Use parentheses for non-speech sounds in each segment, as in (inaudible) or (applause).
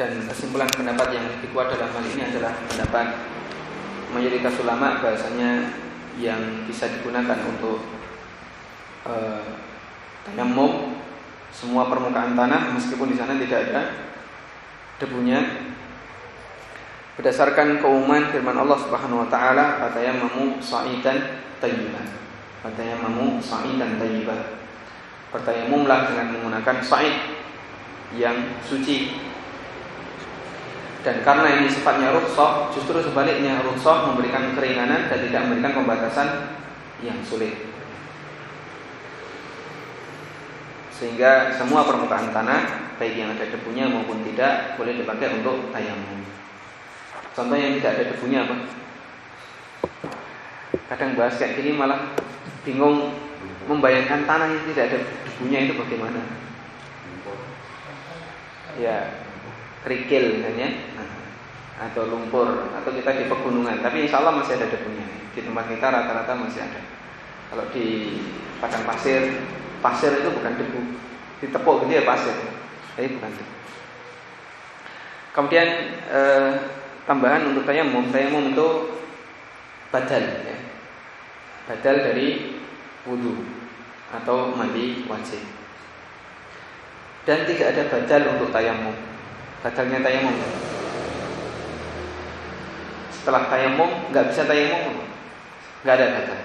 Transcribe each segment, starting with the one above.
dan kesimpulan pendapat yang lebih kuat dalam hal ini adalah pendapat mayoritas ulama bahasanya yang bisa digunakan untuk uh, tayamum semua permukaan tanah meskipun di sana tidak ada debunya. Berdasarkan keumuman firman Allah Subhanahu wa taala fatayammamu sa'idan tayyiban. Fatayammamu sa'idan tayyiban. Bertayamumlah dengan menggunakan sa'id yang suci dan karena ini sifatnya rukhsah, justru sebaliknya rukhsah memberikan keringanan dan tidak memberikan pembatasan yang sulit. Sehingga semua permukaan tanah, baik yang ada debunya maupun tidak, boleh dipakai untuk tayamum. Contoh yang tidak ada debunya apa? Kadang bahas kayak gini malah bingung membayangkan tanah yang tidak ada debunya itu bagaimana. Ya, kerikil misalnya atau lumpur atau kita di pegunungan. Tapi insya Allah masih ada debunya. Di tempat kita rata-rata masih ada. Kalau di padang pasir pasir itu bukan debu. Ditepuk gitu ya pasir. Tapi bukan debu. Kemudian eh, tambahan untuk tayamum tayamum itu badal ya. badal dari wudhu atau mandi wajib. Dan tidak ada badal untuk tayamum Batalnya tayamum. Setelah tayamum nggak bisa tayamum, nggak ada kata.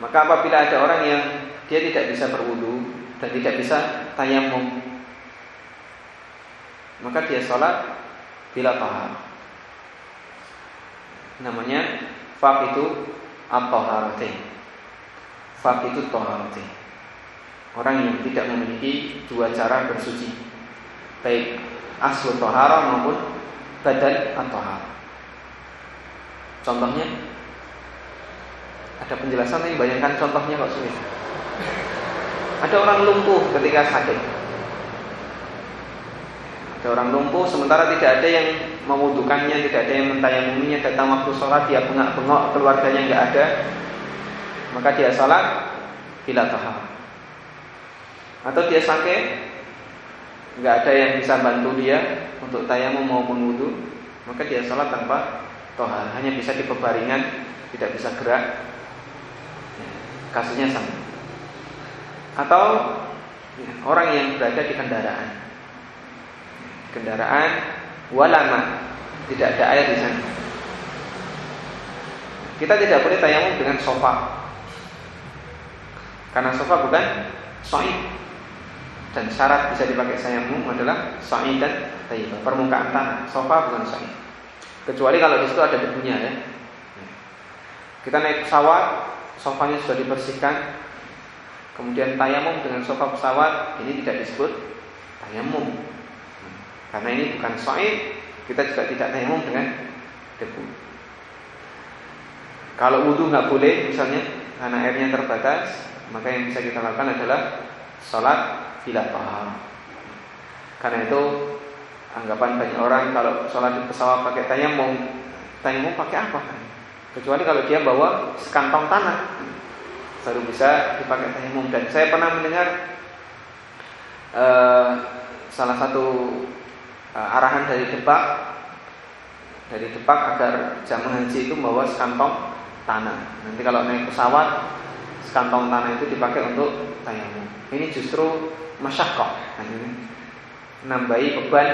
Maka apabila ada orang yang dia tidak bisa berwudu dan tidak bisa tayamum, maka dia sholat bila paham. Namanya fak itu at-taharatain. Fak itu taharatain. Orang yang tidak memiliki dua cara bersuci baik aslu tohara maupun badan atau hal. Contohnya ada penjelasan ini bayangkan contohnya kok sulit. Ada orang lumpuh ketika sakit. Ada orang lumpuh sementara tidak ada yang membutuhkannya, tidak ada yang mentayamuminya, datang waktu sholat dia bengak-bengok, keluarganya nggak ada, maka dia sholat bila tahap. Atau dia sakit, nggak ada yang bisa bantu dia untuk tayamum maupun wudhu, maka dia sholat tanpa tohar, hanya bisa di pebaringan, tidak bisa gerak. Kasusnya sama. Atau ya, orang yang berada di kendaraan, kendaraan walama, tidak ada air di sana. Kita tidak boleh tayamum dengan sofa, karena sofa bukan soif dan syarat bisa dipakai sayamum adalah sa'id dan tayyibah, permukaan tanah. Sofa bukan sa'id. Kecuali kalau di situ ada debunya ya. Kita naik pesawat, sofanya sudah dibersihkan. Kemudian tayamum dengan sofa pesawat ini tidak disebut tayamum. Karena ini bukan sa'id, kita juga tidak tayamum dengan debu. Kalau wudhu nggak boleh, misalnya karena airnya terbatas, maka yang bisa kita lakukan adalah sholat tidak paham. Karena itu anggapan banyak orang kalau sholat di pesawat pakai tayamum, tayamum pakai apa? Kecuali kalau dia bawa sekantong tanah, baru bisa dipakai tayamum. Dan saya pernah mendengar uh, salah satu uh, arahan dari Depak, dari Depak agar jamaah haji itu membawa sekantong tanah. Nanti kalau naik pesawat, sekantong tanah itu dipakai untuk tayamum. Ini justru masyakoh. Nambahi beban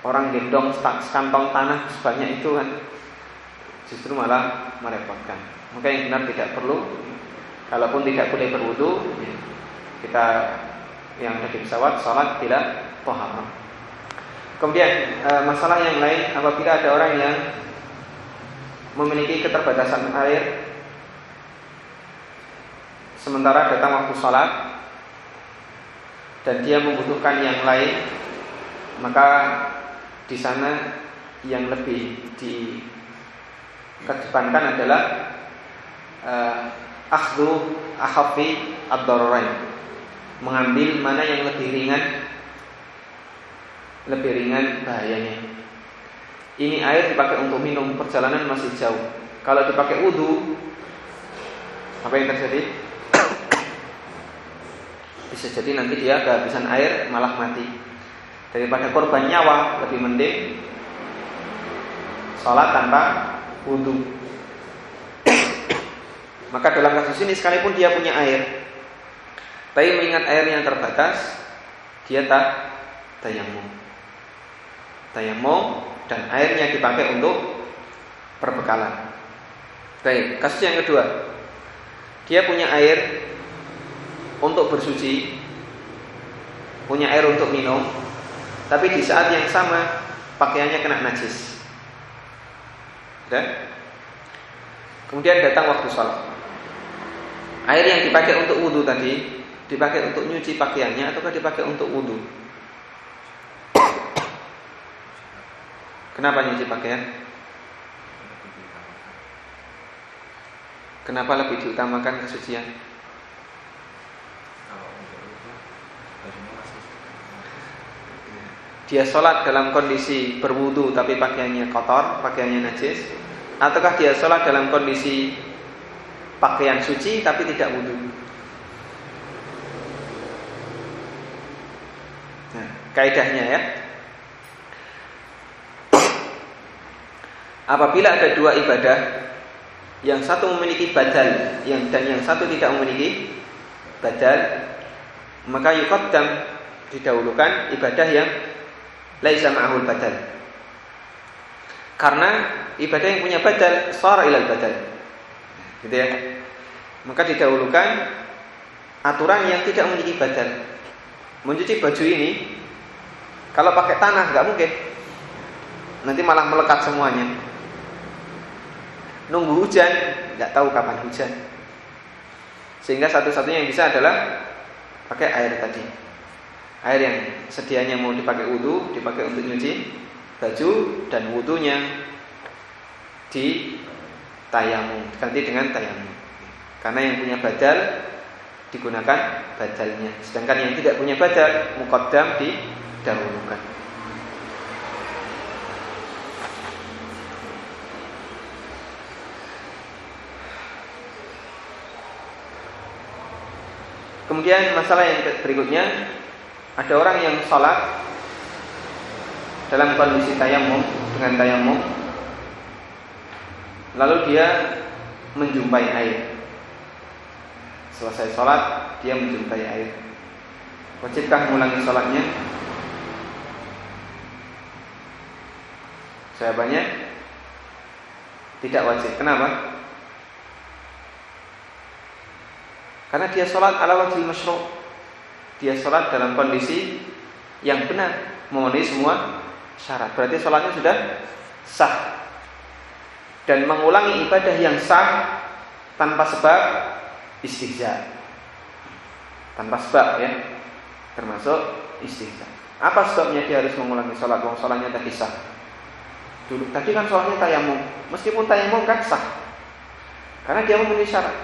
orang gendong sekantong tanah sebanyak itu kan. Justru malah merepotkan. Maka yang benar tidak perlu. Kalaupun tidak boleh berwudu kita yang di pesawat sholat tidak tohar. Kemudian e, masalah yang lain apabila ada orang yang memiliki keterbatasan air sementara datang waktu sholat dan dia membutuhkan yang lain, maka di sana yang lebih dikedepankan adalah uh, akhdhu akhafi ad Mengambil mana yang lebih ringan lebih ringan bahayanya. Ini air dipakai untuk minum, perjalanan masih jauh. Kalau dipakai wudhu, apa yang terjadi? Bisa jadi nanti dia kehabisan air malah mati. daripada korban nyawa lebih mending sholat tanpa wudhu. (coughs) Maka dalam kasus ini sekalipun dia punya air, tapi mengingat airnya terbatas, dia tak tayamum. Tayamum dan airnya dipakai untuk perbekalan. Baik, kasus yang kedua. Dia punya air untuk bersuci, punya air untuk minum, tapi di saat yang sama pakaiannya kena najis. Dan kemudian datang waktu sholat. Air yang dipakai untuk wudhu tadi dipakai untuk nyuci pakaiannya ataukah dipakai untuk wudhu? Kenapa nyuci pakaian? Kenapa lebih diutamakan kesucian? Dia sholat dalam kondisi berwudu tapi pakaiannya kotor, pakaiannya najis, ataukah dia sholat dalam kondisi pakaian suci tapi tidak wudhu? Nah, kaidahnya ya. Apabila ada dua ibadah, yang satu memiliki badal, yang dan yang satu tidak memiliki badal, maka yukaddam didahulukan ibadah yang laisa ma'ahul badal. Karena ibadah yang punya badal sara ilal badal. Gitu ya. Maka didahulukan aturan yang tidak memiliki badal. Mencuci baju ini kalau pakai tanah nggak mungkin. Nanti malah melekat semuanya. Nunggu hujan, nggak tahu kapan hujan. Sehingga satu-satunya yang bisa adalah pakai air tadi air yang sedianya mau dipakai wudhu dipakai untuk nyuci baju dan wudhunya di tayamum ganti dengan tayamum karena yang punya badal digunakan badalnya. Sedangkan yang tidak punya badal mukaddam didahulukan. Kemudian masalah yang berikutnya ada orang yang sholat dalam kondisi tayamum dengan tayamum, lalu dia menjumpai air. Selesai sholat, dia menjumpai air. Wajibkah mengulangi sholatnya? Jawabannya tidak wajib. Kenapa? Karena dia sholat ala wajib masyru' dia sholat dalam kondisi yang benar memenuhi semua syarat. Berarti sholatnya sudah sah. Dan mengulangi ibadah yang sah tanpa sebab istihza. Tanpa sebab ya. Termasuk istihza. Apa sebabnya dia harus mengulangi sholat? Wong sholatnya tadi sah. Dulu tadi kan sholatnya tayamum. Meskipun tayamum kan sah. Karena dia memenuhi syarat.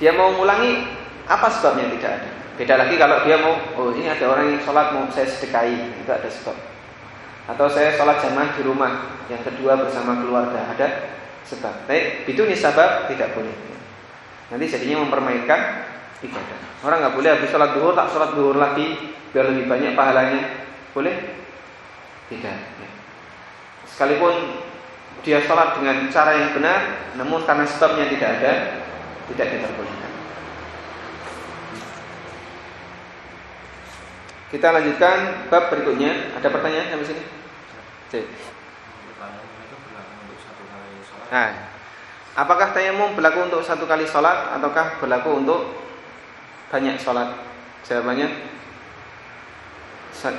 Dia mau mengulangi apa sebabnya tidak ada? Beda lagi kalau dia mau, oh ini ada orang yang sholat mau saya sedekahi, itu ada sebab. Atau saya sholat jamaah di rumah, yang kedua bersama keluarga, ada sebab. Baik, itu nih sebab tidak boleh. Nanti jadinya mempermainkan ibadah. Orang nggak boleh habis sholat duhur tak sholat duhur lagi biar lebih banyak pahalanya. Boleh? Tidak. Ya. Sekalipun dia sholat dengan cara yang benar, namun karena sebabnya tidak ada, tidak diperbolehkan. Kita lanjutkan bab berikutnya. Ada pertanyaan sampai sini? Nah, apakah tayamum berlaku untuk satu kali sholat ataukah berlaku untuk banyak sholat? Jawabannya,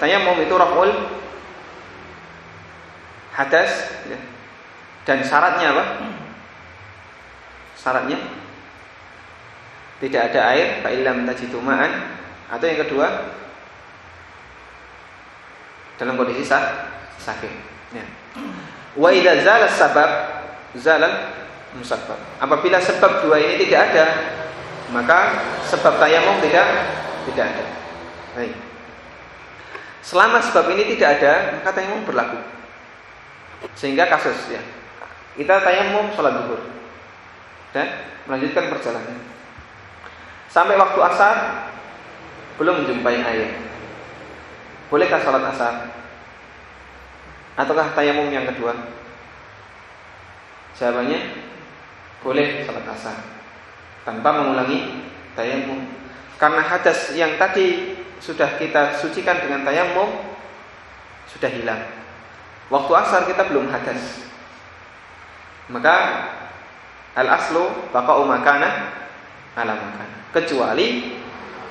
tayamum itu raful hadas ya. dan syaratnya apa? Syaratnya tidak ada air, fa'ilam tajidu ma'an atau yang kedua dalam kondisi sakit. Ya. Wa idza zala sabab zalal musabbab. Apabila sebab dua ini tidak ada, maka sebab tayamum tidak tidak ada. Baik. Selama sebab ini tidak ada, maka tayamum berlaku. Sehingga kasus ya. Kita tayamum sholat zuhur dan melanjutkan perjalanan. Sampai waktu asar belum menjumpai air. Bolehkah sholat asar? Ataukah tayamum yang kedua? Jawabannya boleh sholat asar tanpa mengulangi tayamum. Karena hadas yang tadi sudah kita sucikan dengan tayamum sudah hilang. Waktu asar kita belum hadas. Maka al aslu baqa'u makana ala makan. Kecuali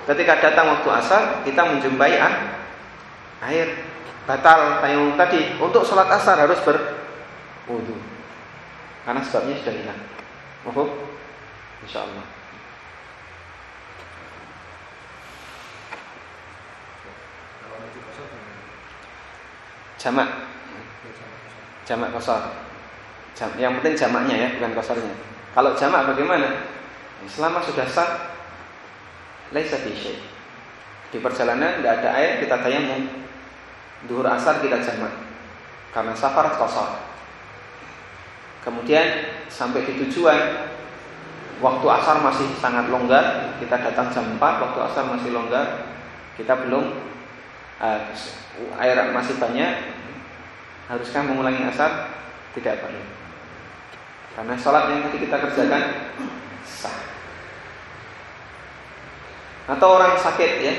ketika datang waktu asar kita menjumpai ah, air batal tayamum tadi untuk sholat asar harus berwudu karena sebabnya sudah hilang. Mohon, insya Allah. Jamak, jamak kosor. Jam, yang penting jamaknya ya, bukan kosornya. Kalau jamak bagaimana? Selama sudah sah, fi Di perjalanan tidak ada air, kita tayamum. Duhur asar kita jamak. Karena safar kosor. Kemudian sampai di tujuan Waktu asar masih sangat longgar Kita datang jam 4 Waktu asar masih longgar Kita belum uh, Air masih banyak Haruskah mengulangi asar? Tidak perlu Karena sholat yang tadi kita kerjakan Sah Atau orang sakit ya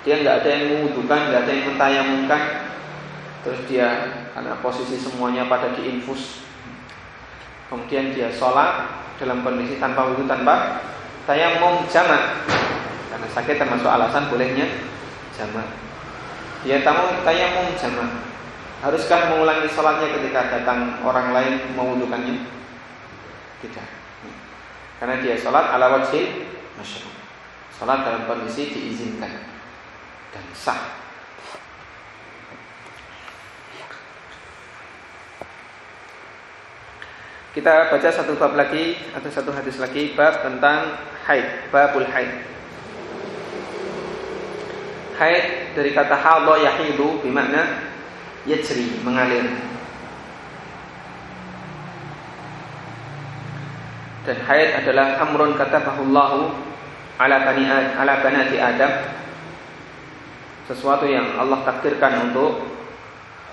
Dia nggak ada yang mengudukan nggak ada yang mentayamungkan. Terus dia Karena posisi semuanya pada diinfus. Kemudian dia sholat dalam kondisi tanpa wudhu tanpa tayamum jamak. Karena sakit termasuk alasan bolehnya jamak. Dia tamu tayamum jamak. Haruskah mengulangi sholatnya ketika datang orang lain mewudukannya? Tidak. Karena dia sholat ala wajib masyarakat. Sholat dalam kondisi diizinkan dan sah Kita baca satu bab lagi atau satu hadis lagi bab tentang haid, babul haid. Haid dari kata hadha yahidu bermakna yajri, mengalir. Dan haid adalah amrun katabahullahu ala bani ala banati Adam. Sesuatu yang Allah takdirkan untuk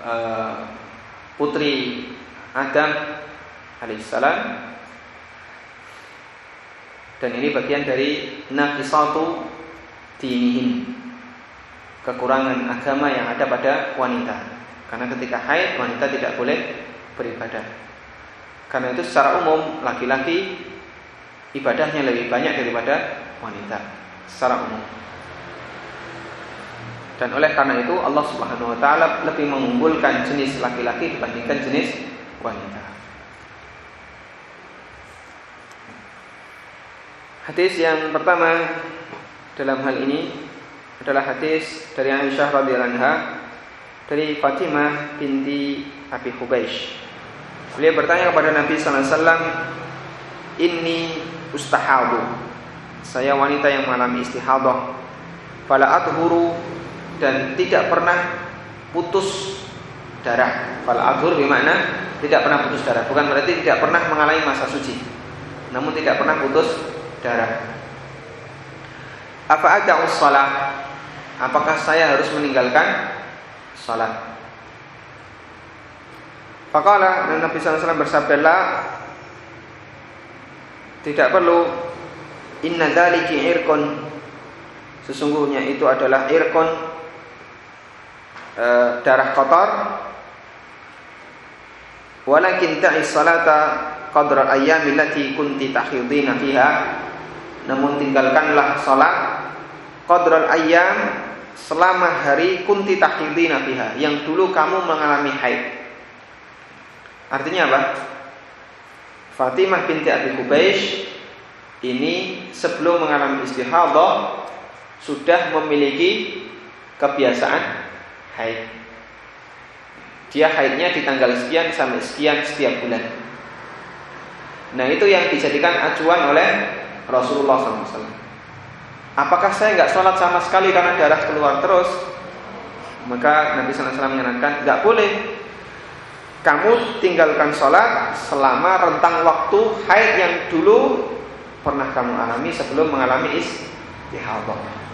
uh, putri Adam alaihissalam. Dan ini bagian dari nafisatu dinihim kekurangan agama yang ada pada wanita. Karena ketika haid wanita tidak boleh beribadah. Karena itu secara umum laki-laki ibadahnya lebih banyak daripada wanita. Secara umum dan oleh karena itu Allah Subhanahu wa taala lebih mengunggulkan jenis laki-laki dibandingkan jenis wanita Hadis yang pertama dalam hal ini adalah hadis dari Aisyah radhiyallahu anha dari Fatimah binti Abi Hubeish. Beliau bertanya kepada Nabi sallallahu alaihi wasallam, "Inni ustahadu." Saya wanita yang mengalami istihadah. Fala adhuru dan tidak pernah putus darah. Fala adhur bermakna tidak pernah putus darah. Bukan berarti tidak pernah mengalami masa suci. Namun tidak pernah putus darah. Apa ada salat? Apakah saya harus meninggalkan salat? Faqala Nabi SAW bersabda la tidak perlu inna dzaliki irkon sesungguhnya itu adalah irkon e, darah kotor walakin ta'i salata qadra ayyamil lati kunti tahidina fiha namun tinggalkanlah sholat qadral ayyam selama hari kunti tahidina fiha yang dulu kamu mengalami haid. Artinya apa? Fatimah binti Abi Kubaish ini sebelum mengalami istihadah sudah memiliki kebiasaan haid. Dia haidnya di tanggal sekian sampai sekian setiap bulan. Nah itu yang dijadikan acuan oleh Rasulullah SAW. Apakah saya nggak sholat sama sekali karena darah keluar terus? Maka Nabi SAW menyarankan nggak boleh. Kamu tinggalkan sholat selama rentang waktu haid yang dulu pernah kamu alami sebelum mengalami istihadah.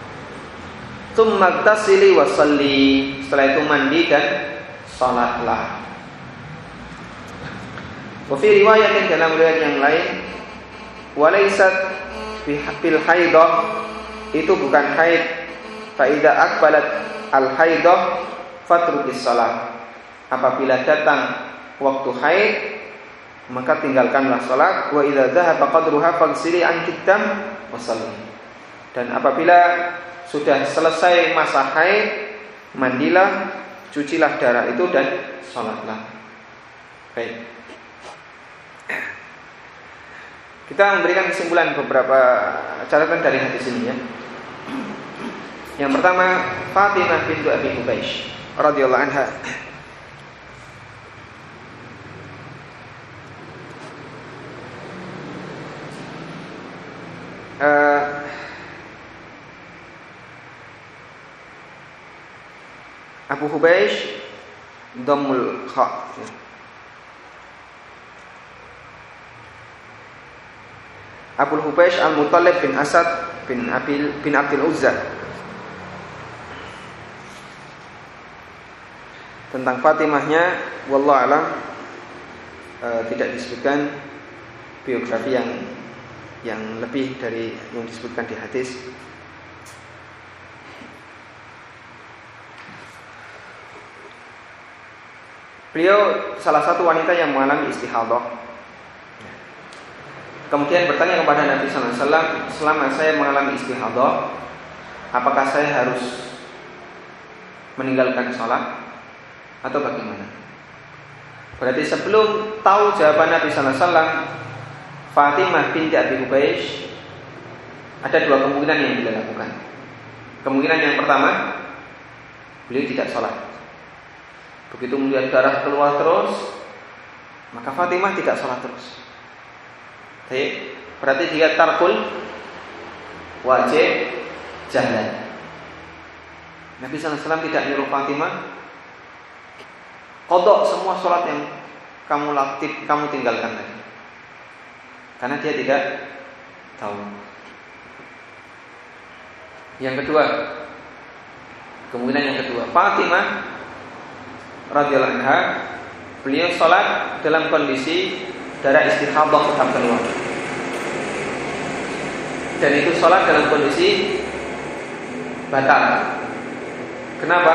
Tsumma tasili wa salli. Setelah itu mandi dan salatlah. Wa riwayat dalam riwayat yang lain walaysat fil haidah itu bukan haid fa idza aqbalat al haidah fatrukis salat. Apabila datang waktu haid maka tinggalkanlah salat wa idza dhahaba qadruha faghsili an kitam wa salli. Dan apabila sudah selesai masa haid, mandilah, cucilah darah itu dan sholatlah. Baik. Kita memberikan kesimpulan beberapa catatan dari hadis ini ya. Yang pertama, Fatimah bintu Abi Hubaish radhiyallahu anha. Uh, Abu Hubaish Dhammul Kha. Abu Hubaish Al-Muttalib bin Asad bin Abil bin Abdul Uzza. Tentang Fatimahnya wallahu alam e, tidak disebutkan biografi yang yang lebih dari yang disebutkan di hadis Beliau salah satu wanita yang mengalami istihadah. Kemudian bertanya kepada Nabi Wasallam, selama saya mengalami istihadah, apakah saya harus meninggalkan sholat atau bagaimana? Berarti sebelum tahu jawaban Nabi Wasallam, Fatimah binti Abi Hubeish ada dua kemungkinan yang beliau lakukan. Kemungkinan yang pertama, beliau tidak sholat. Begitu melihat darah keluar terus, maka Fatimah tidak sholat terus. Baik, berarti dia tarkul wajib jalan. Nabi SAW tidak nyuruh Fatimah kodok semua sholat yang kamu latih, kamu tinggalkan tadi. Karena dia tidak tahu. Yang kedua, kemungkinan yang kedua, Fatimah radhiyallahu anha beliau sholat dalam kondisi darah istihadah tetap keluar. Dan itu sholat dalam kondisi batal. Kenapa?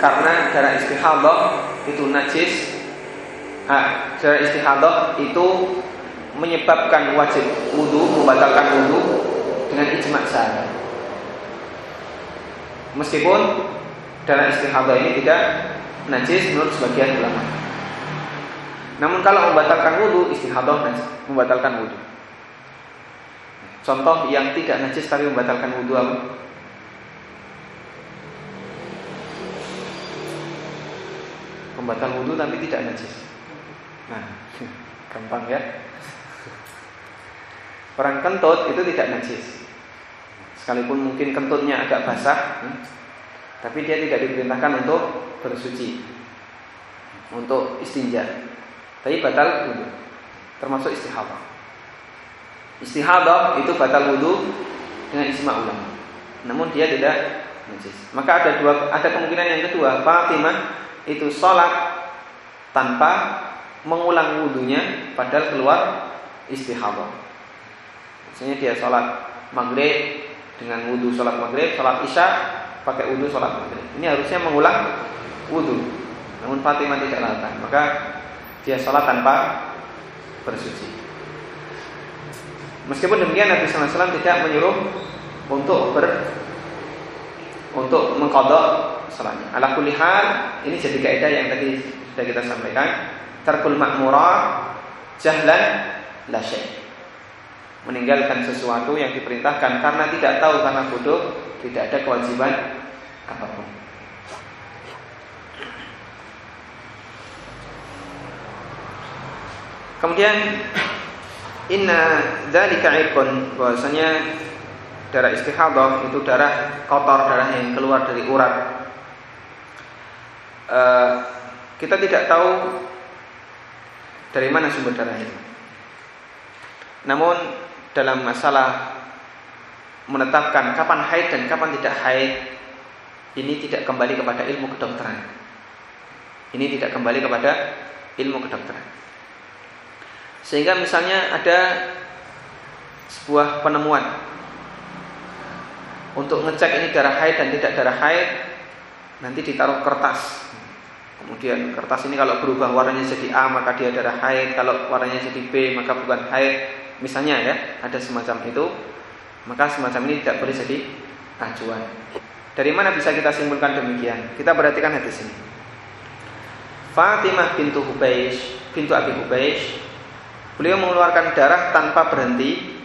Karena darah istihadah itu najis. Ah, darah istihadah itu menyebabkan wajib wudhu membatalkan wudhu dengan ijma saja meskipun darah istihadah ini tidak najis menurut sebagian ulama. Namun kalau membatalkan wudhu, istihadah najis, membatalkan wudhu. Contoh yang tidak najis tapi membatalkan wudhu apa? Pembatal wudhu tapi tidak najis. Nah, (laughs) gampang ya. Orang kentut itu tidak najis. Sekalipun mungkin kentutnya agak basah, hmm, tapi dia tidak diperintahkan untuk bersuci untuk istinja. Tapi batal wudhu, termasuk istihadah. Istihadah itu batal wudhu dengan isma ulama. Namun dia tidak najis. Maka ada dua, ada kemungkinan yang kedua. Fatimah itu sholat tanpa mengulang wudhunya, padahal keluar istihadah. Misalnya dia sholat maghrib dengan wudhu sholat maghrib, sholat isya pakai wudhu sholat maghrib. Ini harusnya mengulang wudhu. Namun Fatimah tidak lakukan, maka dia sholat tanpa bersuci. Meskipun demikian Nabi SAW tidak menyuruh untuk ber untuk mengkodok sholatnya. Ala kulihal ini jadi kaidah yang tadi sudah kita sampaikan. Terkul makmurah jahlan la Meninggalkan sesuatu yang diperintahkan karena tidak tahu karena bodoh tidak ada kewajiban apa pun. Kemudian inna dzalika irqun bahwasanya darah istihadah itu darah kotor, darah yang keluar dari urat. Uh, kita tidak tahu dari mana sumber darah itu. Namun dalam masalah menetapkan kapan haid dan kapan tidak haid ini tidak kembali kepada ilmu kedokteran. Ini tidak kembali kepada ilmu kedokteran. Sehingga misalnya ada sebuah penemuan. Untuk ngecek ini darah haid dan tidak darah haid nanti ditaruh kertas. Kemudian kertas ini kalau berubah warnanya jadi A maka dia darah haid. Kalau warnanya jadi B maka bukan haid. Misalnya ya ada semacam itu maka semacam ini tidak boleh jadi acuan dari mana bisa kita simpulkan demikian kita perhatikan hadis ini Fatimah bintu Hubeish bintu Abi Hubeish beliau mengeluarkan darah tanpa berhenti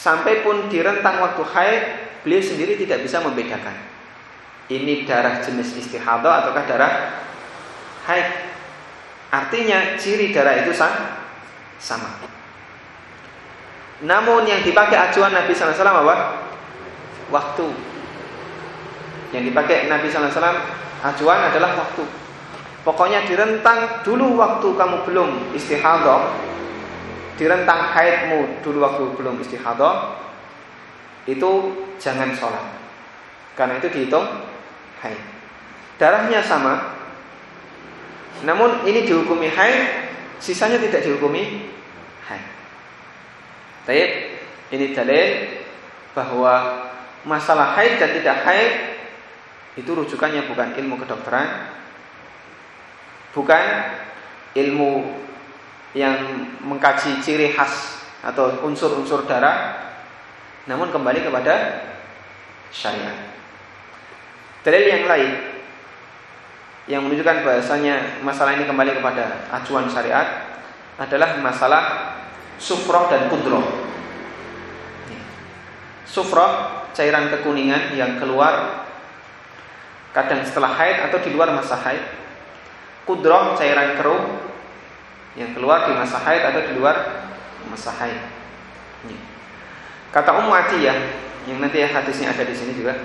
Sampai pun di rentang waktu haid, beliau sendiri tidak bisa membedakan. Ini darah jenis istihadah ataukah darah haid. Artinya ciri darah itu sama. Namun yang dipakai acuan Nabi SAW apa? Waktu. Yang dipakai Nabi SAW acuan adalah waktu. Pokoknya di rentang dulu waktu kamu belum istihadah di rentang haidmu dulu waktu belum istihadah itu jangan sholat karena itu dihitung haid darahnya sama namun ini dihukumi haid sisanya tidak dihukumi Baik, ini dalil bahwa masalah haid dan tidak haid itu rujukannya bukan ilmu kedokteran bukan ilmu yang mengkaji ciri khas atau unsur-unsur darah namun kembali kepada syariat. Dalil yang lain yang menunjukkan bahasanya masalah ini kembali kepada acuan syariat adalah masalah sufroh dan kudroh. Sufroh cairan kekuningan yang keluar kadang setelah haid atau di luar masa haid. Kudroh cairan keruh yang keluar di masa haid atau di luar masa haid. Kata Ummu Atiyah yang nanti hadisnya ada di sini juga.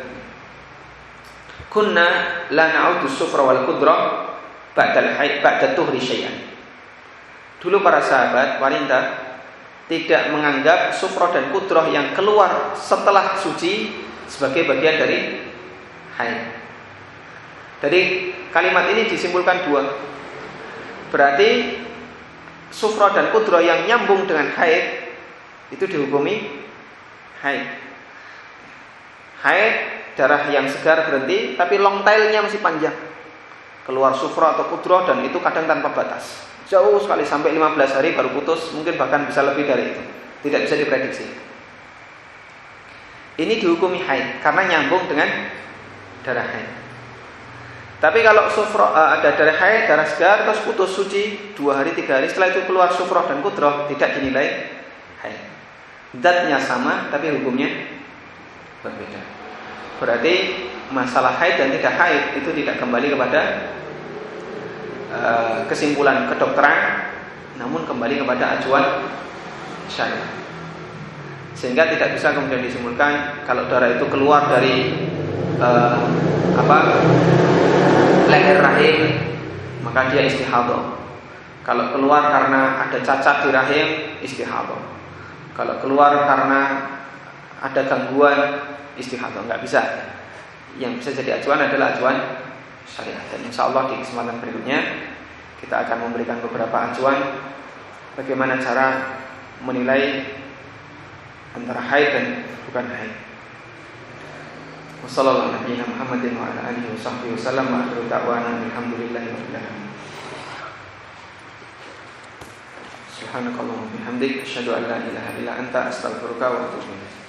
Kunna la na'udu sufra wal qudra ba'dal haid ba'da tuhri syai'an. Dulu para sahabat wanita tidak menganggap sufra dan kudroh yang keluar setelah suci sebagai bagian dari haid. Dari kalimat ini disimpulkan dua. Berarti sufra dan kudro yang nyambung dengan haid itu dihukumi haid. Haid darah yang segar berhenti tapi long tailnya masih panjang. Keluar sufra atau kudro dan itu kadang tanpa batas. Jauh sekali sampai 15 hari baru putus, mungkin bahkan bisa lebih dari itu. Tidak bisa diprediksi. Ini dihukumi haid karena nyambung dengan darah haid. Tapi kalau sufroh uh, ada darah haid, darah segar, terus putus suci dua hari tiga hari, setelah itu keluar sufroh dan kudroh tidak dinilai haid. Datnya sama, tapi hukumnya berbeda. Berarti masalah haid dan tidak haid itu tidak kembali kepada uh, kesimpulan kedokteran, namun kembali kepada acuan syariat. Sehingga tidak bisa kemudian disimpulkan kalau darah itu keluar dari uh, apa leher rahim maka dia istihadah. Kalau keluar karena ada cacat di rahim istihadah. Kalau keluar karena ada gangguan istihadah nggak bisa. Yang bisa jadi acuan adalah acuan syariat. Dan insya Allah di kesempatan berikutnya kita akan memberikan beberapa acuan bagaimana cara menilai antara haid dan bukan haid. Wassalamualaikum warahmatullahi Muhammadin wa ala alihi wa sahbihi wasallam wa akhiru da'wana alhamdulillahi rabbil alamin. Subhanakallahumma bihamdik asyhadu an la ilaha illa anta astaghfiruka wa atubu ilaik.